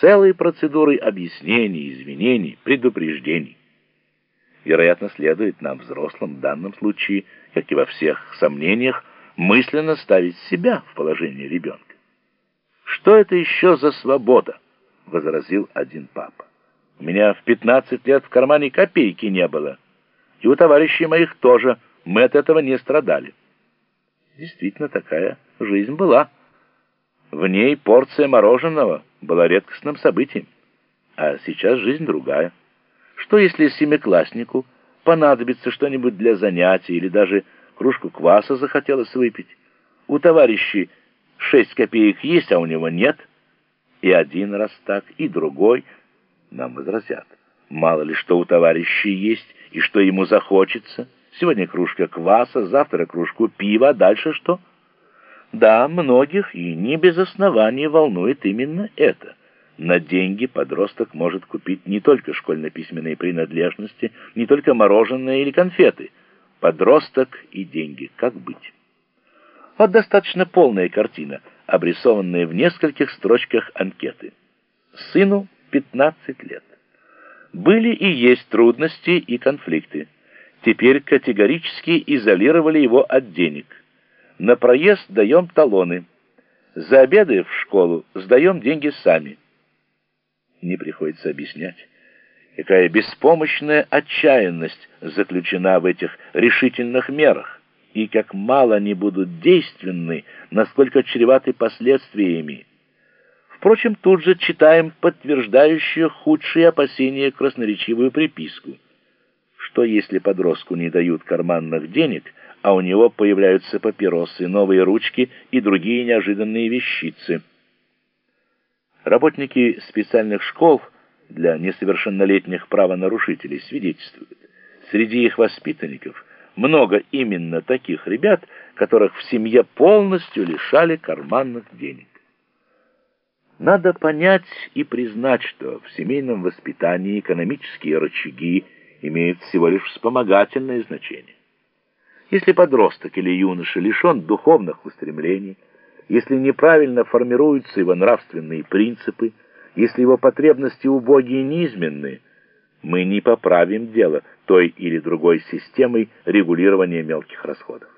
целой процедурой объяснений, извинений, предупреждений. Вероятно, следует нам, взрослым, в данном случае, как и во всех сомнениях, мысленно ставить себя в положение ребенка. «Что это еще за свобода?» — возразил один папа. «У меня в 15 лет в кармане копейки не было, и у товарищей моих тоже, мы от этого не страдали». Действительно, такая жизнь была. В ней порция мороженого была редкостным событием, а сейчас жизнь другая. Что если семикласснику понадобится что-нибудь для занятий или даже кружку кваса захотелось выпить? У товарищей шесть копеек есть, а у него нет. И один раз так, и другой. Нам возразят. Мало ли что у товарищей есть, и что ему захочется. Сегодня кружка кваса, завтра кружку пива, а дальше что? Да, многих и не без оснований волнует именно это. На деньги подросток может купить не только школьно-письменные принадлежности, не только мороженое или конфеты. Подросток и деньги. Как быть? Вот достаточно полная картина, обрисованная в нескольких строчках анкеты. Сыну 15 лет. Были и есть трудности и конфликты. Теперь категорически изолировали его от денег. На проезд даем талоны. За обеды в школу сдаем деньги сами не приходится объяснять, какая беспомощная отчаянность заключена в этих решительных мерах, и как мало они будут действенны, насколько чреваты последствиями. Впрочем, тут же читаем подтверждающую худшие опасения красноречивую приписку. Что если подростку не дают карманных денег, а у него появляются папиросы, новые ручки и другие неожиданные вещицы – Работники специальных школ для несовершеннолетних правонарушителей свидетельствуют. Среди их воспитанников много именно таких ребят, которых в семье полностью лишали карманных денег. Надо понять и признать, что в семейном воспитании экономические рычаги имеют всего лишь вспомогательное значение. Если подросток или юноша лишен духовных устремлений, если неправильно формируются его нравственные принципы, если его потребности убогие и низменны, мы не поправим дело той или другой системой регулирования мелких расходов.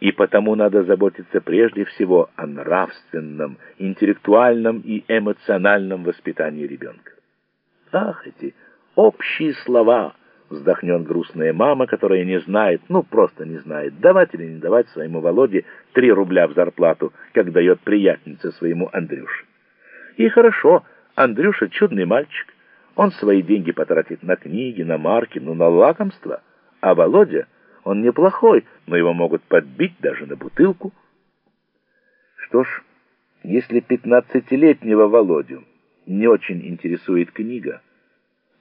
И потому надо заботиться прежде всего о нравственном, интеллектуальном и эмоциональном воспитании ребенка. Ах, эти общие слова! Вздохнет грустная мама, которая не знает, ну просто не знает, давать или не давать своему Володе три рубля в зарплату, как дает приятница своему Андрюше. И хорошо, Андрюша чудный мальчик. Он свои деньги потратит на книги, на марки, ну на лакомство. А Володя, он неплохой, но его могут подбить даже на бутылку. Что ж, если пятнадцатилетнего Володю не очень интересует книга,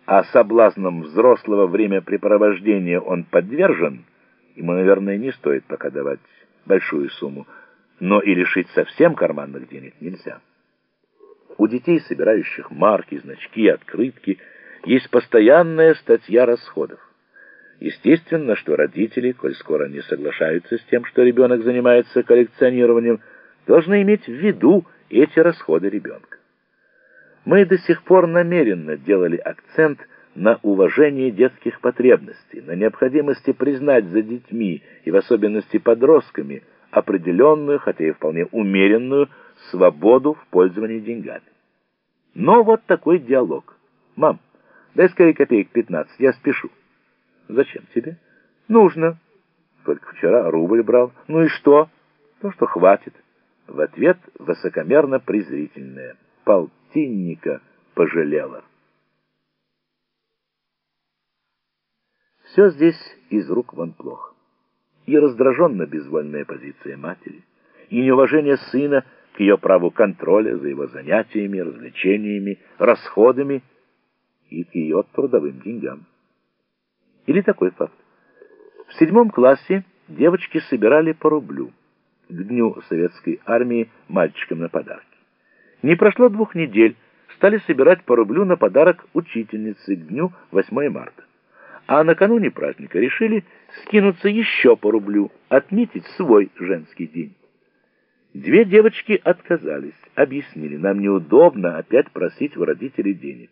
а соблазнам взрослого времяпрепровождения он подвержен, ему, наверное, не стоит пока давать большую сумму, но и лишить совсем карманных денег нельзя. У детей, собирающих марки, значки, открытки, есть постоянная статья расходов. Естественно, что родители, коль скоро не соглашаются с тем, что ребенок занимается коллекционированием, должны иметь в виду эти расходы ребенка. Мы до сих пор намеренно делали акцент на уважении детских потребностей, на необходимости признать за детьми и в особенности подростками определенную, хотя и вполне умеренную, свободу в пользовании деньгами. Но вот такой диалог. «Мам, дай скорее копеек 15, я спешу». «Зачем тебе?» «Нужно». «Только вчера рубль брал». «Ну и что?» «То, что хватит». В ответ высокомерно-презрительное полтинника пожалела. Все здесь из рук вон плохо. И раздраженно безвольная позиция матери, и неуважение сына к ее праву контроля за его занятиями, развлечениями, расходами и к ее трудовым деньгам. Или такой факт. В седьмом классе девочки собирали по рублю к дню советской армии мальчикам на подарки. Не прошло двух недель, стали собирать по рублю на подарок учительнице к дню 8 марта. А накануне праздника решили скинуться еще по рублю, отметить свой женский день. Две девочки отказались, объяснили, нам неудобно опять просить у родителей денег.